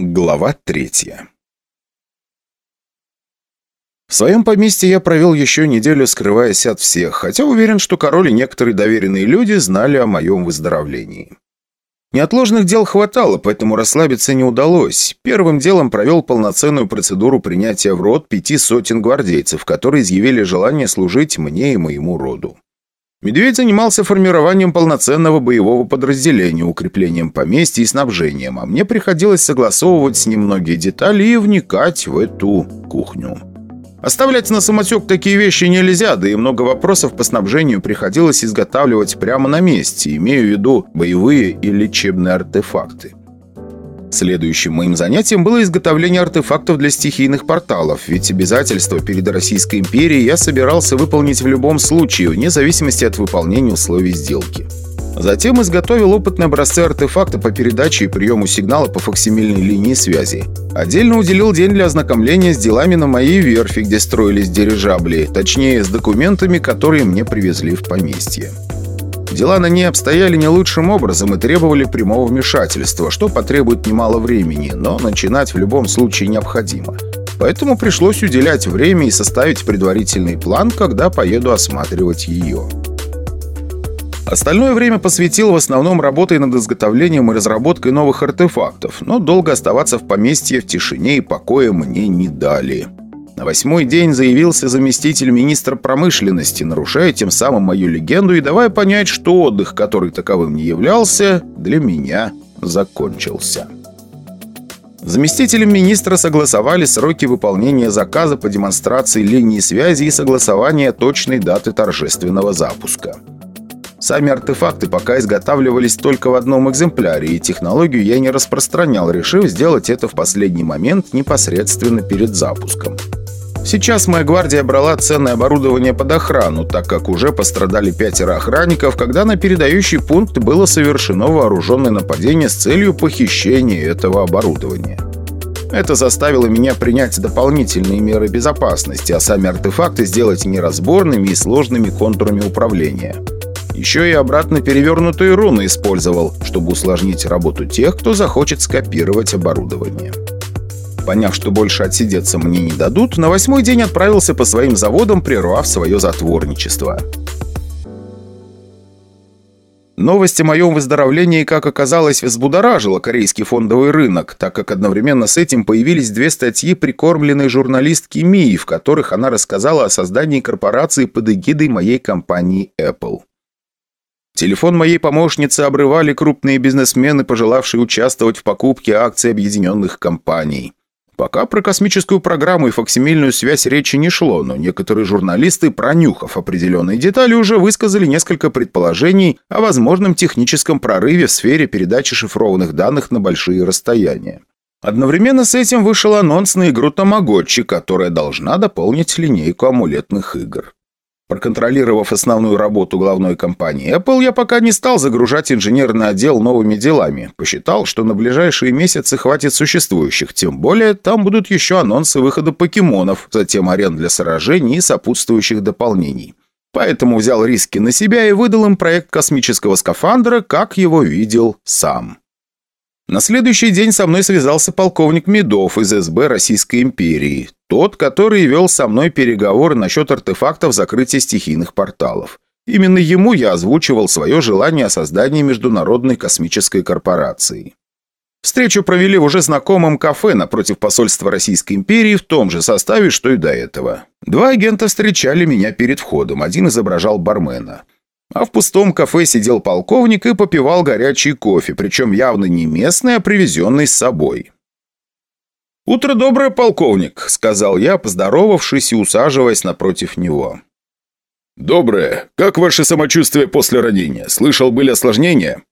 Глава третья В своем поместье я провел еще неделю, скрываясь от всех, хотя уверен, что король и некоторые доверенные люди знали о моем выздоровлении. Неотложных дел хватало, поэтому расслабиться не удалось. Первым делом провел полноценную процедуру принятия в рот пяти сотен гвардейцев, которые изъявили желание служить мне и моему роду. Медведь занимался формированием полноценного боевого подразделения, укреплением поместья и снабжением, а мне приходилось согласовывать с ним многие детали и вникать в эту кухню. Оставлять на самотек такие вещи нельзя, да и много вопросов по снабжению приходилось изготавливать прямо на месте, имея в виду боевые и лечебные артефакты. Следующим моим занятием было изготовление артефактов для стихийных порталов, ведь обязательства перед Российской империей я собирался выполнить в любом случае, вне зависимости от выполнения условий сделки. Затем изготовил опытные образцы артефакта по передаче и приему сигнала по фоксимильной линии связи. Отдельно уделил день для ознакомления с делами на моей верфи, где строились дирижабли, точнее, с документами, которые мне привезли в поместье. Дела на ней обстояли не лучшим образом и требовали прямого вмешательства, что потребует немало времени, но начинать в любом случае необходимо. Поэтому пришлось уделять время и составить предварительный план, когда поеду осматривать ее. Остальное время посвятил в основном работой над изготовлением и разработкой новых артефактов, но долго оставаться в поместье в тишине и покое мне не дали. На восьмой день заявился заместитель министра промышленности, нарушая тем самым мою легенду и давая понять, что отдых, который таковым не являлся, для меня закончился. Заместителем министра согласовали сроки выполнения заказа по демонстрации линии связи и согласования точной даты торжественного запуска. Сами артефакты пока изготавливались только в одном экземпляре, и технологию я не распространял, решив сделать это в последний момент непосредственно перед запуском. Сейчас моя гвардия брала ценное оборудование под охрану, так как уже пострадали пятеро охранников, когда на передающий пункт было совершено вооруженное нападение с целью похищения этого оборудования. Это заставило меня принять дополнительные меры безопасности, а сами артефакты сделать неразборными и сложными контурами управления. Еще и обратно перевернутые руны использовал, чтобы усложнить работу тех, кто захочет скопировать оборудование. Поняв, что больше отсидеться мне не дадут, на восьмой день отправился по своим заводам, прервав свое затворничество. Новость о моем выздоровлении, как оказалось, взбудоражила корейский фондовый рынок, так как одновременно с этим появились две статьи прикормленной журналистки Мии, в которых она рассказала о создании корпорации под эгидой моей компании Apple. Телефон моей помощницы обрывали крупные бизнесмены, пожелавшие участвовать в покупке акций объединенных компаний. Пока про космическую программу и фоксимильную связь речи не шло, но некоторые журналисты, пронюхав определенные детали, уже высказали несколько предположений о возможном техническом прорыве в сфере передачи шифрованных данных на большие расстояния. Одновременно с этим вышел анонс на игру Тамагочи, которая должна дополнить линейку амулетных игр. Проконтролировав основную работу главной компании Apple, я пока не стал загружать инженерный отдел новыми делами. Посчитал, что на ближайшие месяцы хватит существующих, тем более там будут еще анонсы выхода покемонов, затем арен для сражений и сопутствующих дополнений. Поэтому взял риски на себя и выдал им проект космического скафандра, как его видел сам. На следующий день со мной связался полковник Медов из СБ Российской империи. Тот, который вел со мной переговоры насчет артефактов закрытия стихийных порталов. Именно ему я озвучивал свое желание о создании Международной космической корпорации. Встречу провели в уже знакомом кафе напротив посольства Российской империи в том же составе, что и до этого. Два агента встречали меня перед входом, один изображал бармена. А в пустом кафе сидел полковник и попивал горячий кофе, причем явно не местный, а привезенный с собой. «Утро доброе, полковник», — сказал я, поздоровавшись и усаживаясь напротив него. «Доброе. Как ваше самочувствие после ранения? Слышал, были осложнения?»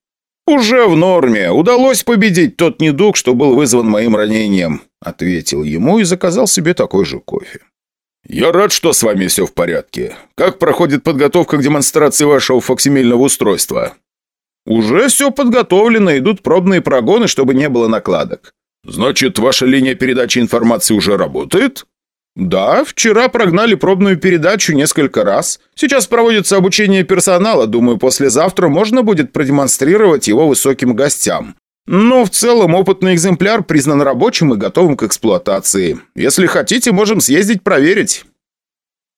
«Уже в норме. Удалось победить тот недуг, что был вызван моим ранением», — ответил ему и заказал себе такой же кофе. «Я рад, что с вами все в порядке. Как проходит подготовка к демонстрации вашего фоксимильного устройства?» «Уже все подготовлено, идут пробные прогоны, чтобы не было накладок». «Значит, ваша линия передачи информации уже работает?» «Да, вчера прогнали пробную передачу несколько раз. Сейчас проводится обучение персонала. Думаю, послезавтра можно будет продемонстрировать его высоким гостям. Но в целом опытный экземпляр признан рабочим и готовым к эксплуатации. Если хотите, можем съездить проверить».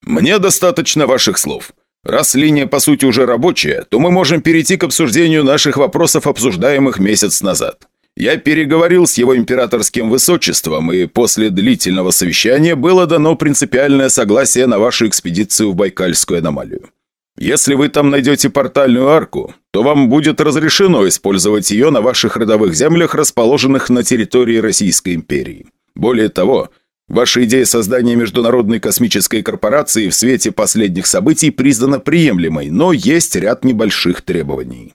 «Мне достаточно ваших слов. Раз линия по сути уже рабочая, то мы можем перейти к обсуждению наших вопросов, обсуждаемых месяц назад. Я переговорил с его императорским высочеством, и после длительного совещания было дано принципиальное согласие на вашу экспедицию в Байкальскую аномалию. Если вы там найдете портальную арку, то вам будет разрешено использовать ее на ваших родовых землях, расположенных на территории Российской империи. Более того, ваша идея создания Международной космической корпорации в свете последних событий признана приемлемой, но есть ряд небольших требований.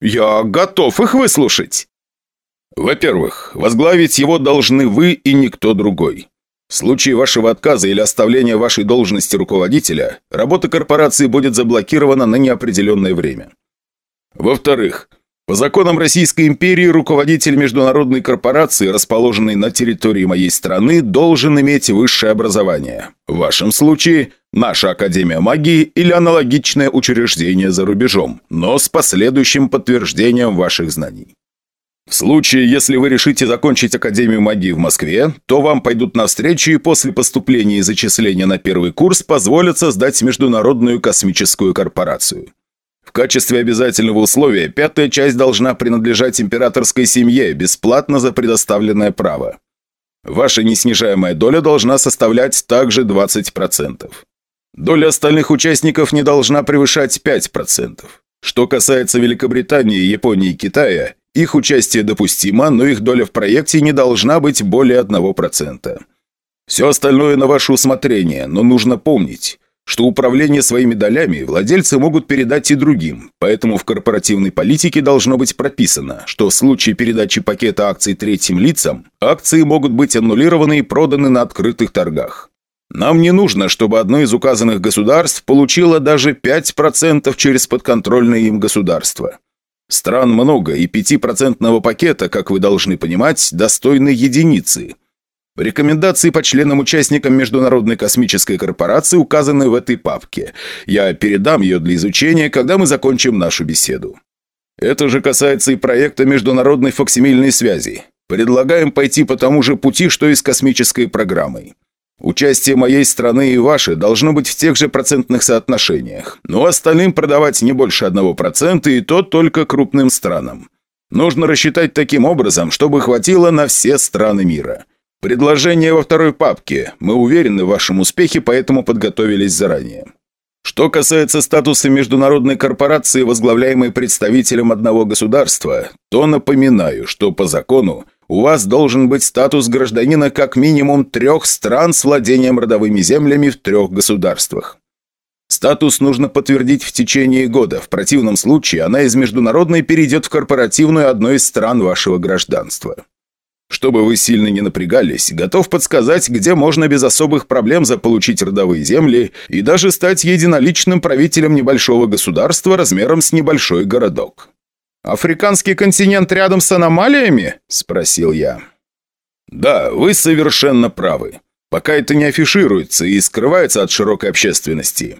«Я готов их выслушать!» Во-первых, возглавить его должны вы и никто другой. В случае вашего отказа или оставления вашей должности руководителя, работа корпорации будет заблокирована на неопределенное время. Во-вторых, по законам Российской империи руководитель международной корпорации, расположенной на территории моей страны, должен иметь высшее образование. В вашем случае – наша Академия магии или аналогичное учреждение за рубежом, но с последующим подтверждением ваших знаний. В случае, если вы решите закончить Академию магии в Москве, то вам пойдут навстречу и после поступления и зачисления на первый курс позволят создать Международную космическую корпорацию. В качестве обязательного условия пятая часть должна принадлежать императорской семье, бесплатно за предоставленное право. Ваша неснижаемая доля должна составлять также 20%. Доля остальных участников не должна превышать 5%. Что касается Великобритании, Японии и Китая, их участие допустимо, но их доля в проекте не должна быть более 1%. Все остальное на ваше усмотрение, но нужно помнить, что управление своими долями владельцы могут передать и другим, поэтому в корпоративной политике должно быть прописано, что в случае передачи пакета акций третьим лицам, акции могут быть аннулированы и проданы на открытых торгах. Нам не нужно, чтобы одно из указанных государств получило даже 5% через подконтрольное им государство. Стран много, и 5% пакета, как вы должны понимать, достойны единицы. Рекомендации по членам-участникам Международной космической корпорации указаны в этой папке. Я передам ее для изучения, когда мы закончим нашу беседу. Это же касается и проекта международной фоксимильной связи. Предлагаем пойти по тому же пути, что и с космической программой. Участие моей страны и ваше должно быть в тех же процентных соотношениях, но остальным продавать не больше одного процента и то только крупным странам. Нужно рассчитать таким образом, чтобы хватило на все страны мира. Предложение во второй папке. Мы уверены в вашем успехе, поэтому подготовились заранее. Что касается статуса международной корпорации, возглавляемой представителем одного государства, то напоминаю, что по закону у вас должен быть статус гражданина как минимум трех стран с владением родовыми землями в трех государствах. Статус нужно подтвердить в течение года, в противном случае она из международной перейдет в корпоративную одной из стран вашего гражданства. Чтобы вы сильно не напрягались, готов подсказать, где можно без особых проблем заполучить родовые земли и даже стать единоличным правителем небольшого государства размером с небольшой городок. «Африканский континент рядом с аномалиями?» – спросил я. «Да, вы совершенно правы. Пока это не афишируется и скрывается от широкой общественности.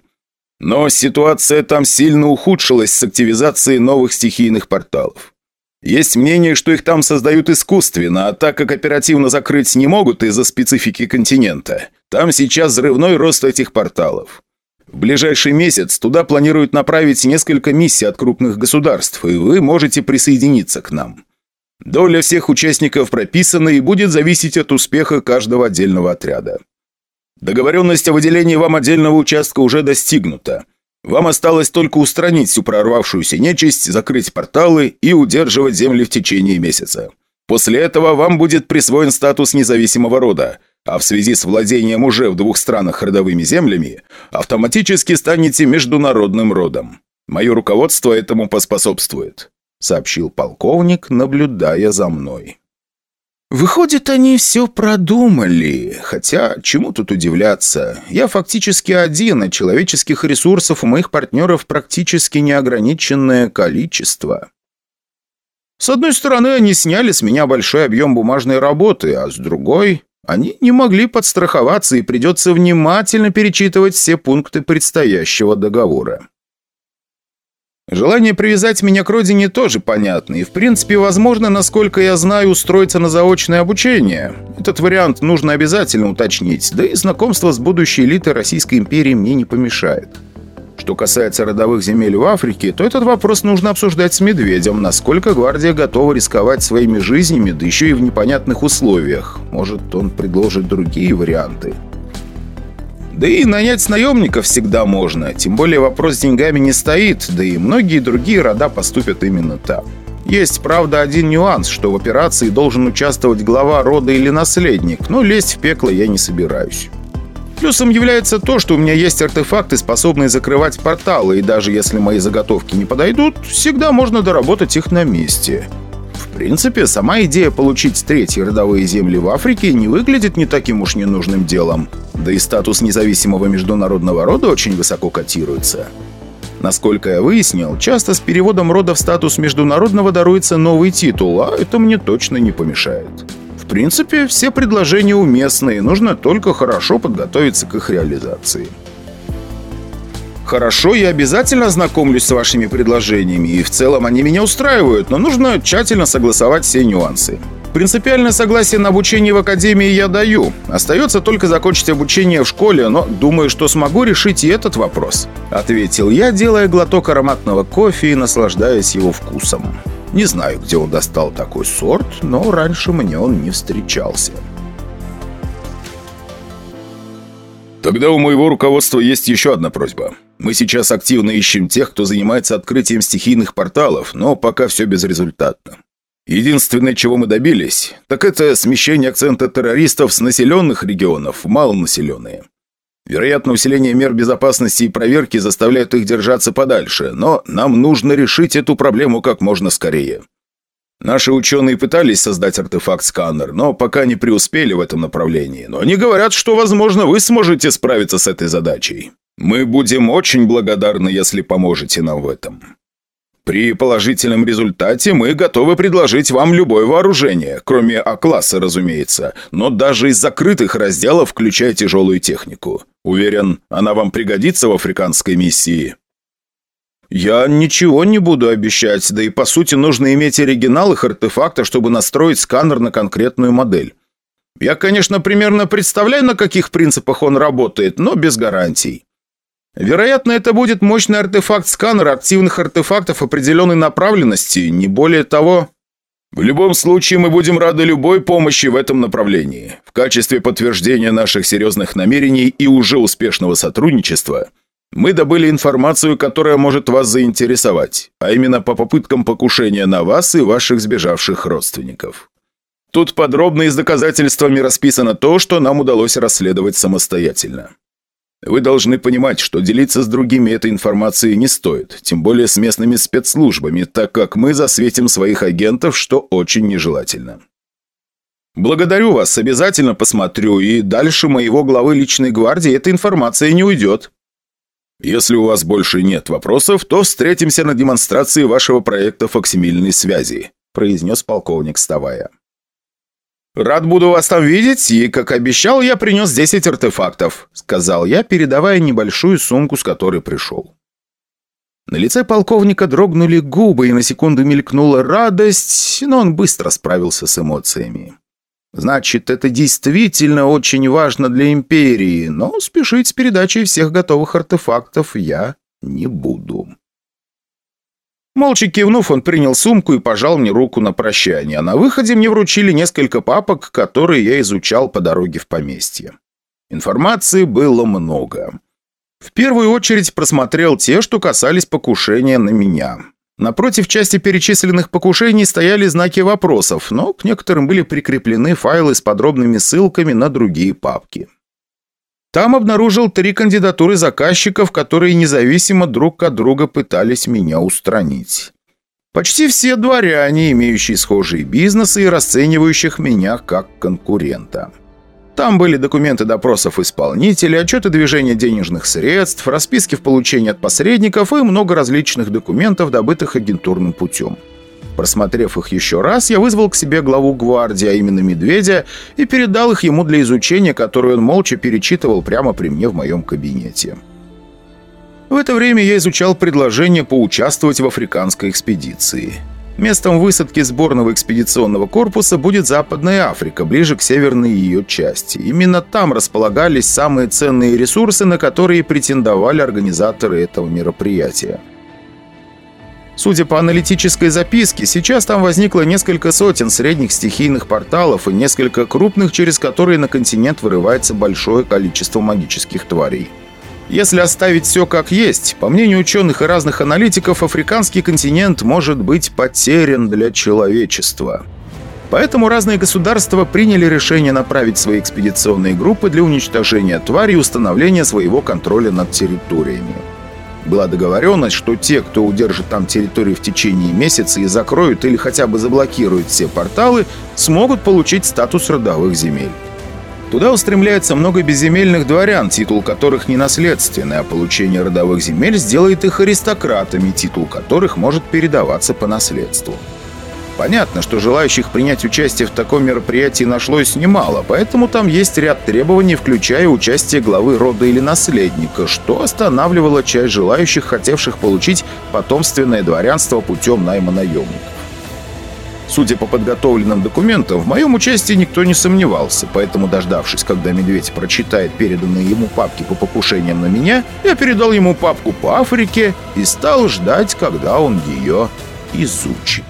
Но ситуация там сильно ухудшилась с активизацией новых стихийных порталов. Есть мнение, что их там создают искусственно, а так как оперативно закрыть не могут из-за специфики континента, там сейчас взрывной рост этих порталов. В ближайший месяц туда планируют направить несколько миссий от крупных государств, и вы можете присоединиться к нам. Доля всех участников прописана и будет зависеть от успеха каждого отдельного отряда. Договоренность о выделении вам отдельного участка уже достигнута. Вам осталось только устранить всю прорвавшуюся нечисть, закрыть порталы и удерживать земли в течение месяца. После этого вам будет присвоен статус независимого рода, а в связи с владением уже в двух странах родовыми землями, автоматически станете международным родом. Мое руководство этому поспособствует», — сообщил полковник, наблюдая за мной. Выходит, они все продумали. Хотя, чему тут удивляться? Я фактически один, а человеческих ресурсов у моих партнеров практически неограниченное количество. С одной стороны, они сняли с меня большой объем бумажной работы, а с другой, они не могли подстраховаться и придется внимательно перечитывать все пункты предстоящего договора. Желание привязать меня к родине тоже понятно, и в принципе возможно, насколько я знаю, устроиться на заочное обучение. Этот вариант нужно обязательно уточнить, да и знакомство с будущей элитой Российской империи мне не помешает. Что касается родовых земель в Африке, то этот вопрос нужно обсуждать с Медведем, насколько гвардия готова рисковать своими жизнями, да еще и в непонятных условиях. Может, он предложит другие варианты. Да и нанять наемников всегда можно, тем более вопрос с деньгами не стоит, да и многие другие рода поступят именно так. Есть, правда, один нюанс, что в операции должен участвовать глава рода или наследник, но лезть в пекло я не собираюсь. Плюсом является то, что у меня есть артефакты, способные закрывать порталы, и даже если мои заготовки не подойдут, всегда можно доработать их на месте. В принципе, сама идея получить третьи родовые земли в Африке не выглядит не таким уж ненужным делом. Да и статус независимого международного рода очень высоко котируется. Насколько я выяснил, часто с переводом рода в статус международного даруется новый титул, а это мне точно не помешает. Принципе, все предложения уместные, нужно только хорошо подготовиться к их реализации. Хорошо, я обязательно ознакомлюсь с вашими предложениями, и в целом они меня устраивают, но нужно тщательно согласовать все нюансы. Принципиальное согласие на обучение в академии я даю. Остается только закончить обучение в школе, но думаю, что смогу решить и этот вопрос. Ответил я, делая глоток ароматного кофе и наслаждаясь его вкусом. Не знаю, где он достал такой сорт, но раньше мне он не встречался. Тогда у моего руководства есть еще одна просьба. Мы сейчас активно ищем тех, кто занимается открытием стихийных порталов, но пока все безрезультатно. Единственное, чего мы добились, так это смещение акцента террористов с населенных регионов в малонаселенные. Вероятно, усиление мер безопасности и проверки заставляет их держаться подальше, но нам нужно решить эту проблему как можно скорее. Наши ученые пытались создать артефакт-сканер, но пока не преуспели в этом направлении. Но они говорят, что, возможно, вы сможете справиться с этой задачей. Мы будем очень благодарны, если поможете нам в этом. При положительном результате мы готовы предложить вам любое вооружение, кроме А-класса, разумеется, но даже из закрытых разделов, включая тяжелую технику. Уверен, она вам пригодится в африканской миссии. «Я ничего не буду обещать, да и по сути нужно иметь оригинал их артефакта, чтобы настроить сканер на конкретную модель. Я, конечно, примерно представляю, на каких принципах он работает, но без гарантий. Вероятно, это будет мощный артефакт-сканер активных артефактов определенной направленности, не более того. В любом случае, мы будем рады любой помощи в этом направлении. В качестве подтверждения наших серьезных намерений и уже успешного сотрудничества мы добыли информацию, которая может вас заинтересовать, а именно по попыткам покушения на вас и ваших сбежавших родственников. Тут подробно и с доказательствами расписано то, что нам удалось расследовать самостоятельно. Вы должны понимать, что делиться с другими этой информацией не стоит, тем более с местными спецслужбами, так как мы засветим своих агентов, что очень нежелательно. Благодарю вас, обязательно посмотрю, и дальше моего главы личной гвардии эта информация не уйдет. Если у вас больше нет вопросов, то встретимся на демонстрации вашего проекта фоксимильной связи», произнес полковник, вставая. «Рад буду вас там видеть, и, как обещал, я принес 10 артефактов», сказал я, передавая небольшую сумку, с которой пришел. На лице полковника дрогнули губы, и на секунду мелькнула радость, но он быстро справился с эмоциями. Значит, это действительно очень важно для Империи, но спешить с передачей всех готовых артефактов я не буду. Молча кивнув, он принял сумку и пожал мне руку на прощание, а на выходе мне вручили несколько папок, которые я изучал по дороге в поместье. Информации было много. В первую очередь просмотрел те, что касались покушения на меня. Напротив части перечисленных покушений стояли знаки вопросов, но к некоторым были прикреплены файлы с подробными ссылками на другие папки. Там обнаружил три кандидатуры заказчиков, которые независимо друг от друга пытались меня устранить. Почти все дворяне, имеющие схожие бизнесы и расценивающих меня как конкурента. Там были документы допросов исполнителей, отчеты движения денежных средств, расписки в получении от посредников и много различных документов, добытых агентурным путем. Просмотрев их еще раз, я вызвал к себе главу гвардии, а именно Медведя, и передал их ему для изучения, которое он молча перечитывал прямо при мне в моем кабинете. В это время я изучал предложение поучаствовать в африканской экспедиции. Местом высадки сборного экспедиционного корпуса будет Западная Африка, ближе к северной ее части. Именно там располагались самые ценные ресурсы, на которые претендовали организаторы этого мероприятия. Судя по аналитической записке, сейчас там возникло несколько сотен средних стихийных порталов и несколько крупных, через которые на континент вырывается большое количество магических тварей. Если оставить все как есть, по мнению ученых и разных аналитиков, африканский континент может быть потерян для человечества. Поэтому разные государства приняли решение направить свои экспедиционные группы для уничтожения тварей и установления своего контроля над территориями. Была договоренность, что те, кто удержит там территорию в течение месяца и закроют или хотя бы заблокируют все порталы, смогут получить статус родовых земель. Туда устремляется много безземельных дворян, титул которых не наследственный, а получение родовых земель сделает их аристократами, титул которых может передаваться по наследству. Понятно, что желающих принять участие в таком мероприятии нашлось немало, поэтому там есть ряд требований, включая участие главы рода или наследника, что останавливало часть желающих, хотевших получить потомственное дворянство путем найма наемников. Судя по подготовленным документам, в моем участии никто не сомневался, поэтому, дождавшись, когда медведь прочитает переданные ему папки по покушениям на меня, я передал ему папку по Африке и стал ждать, когда он ее изучит.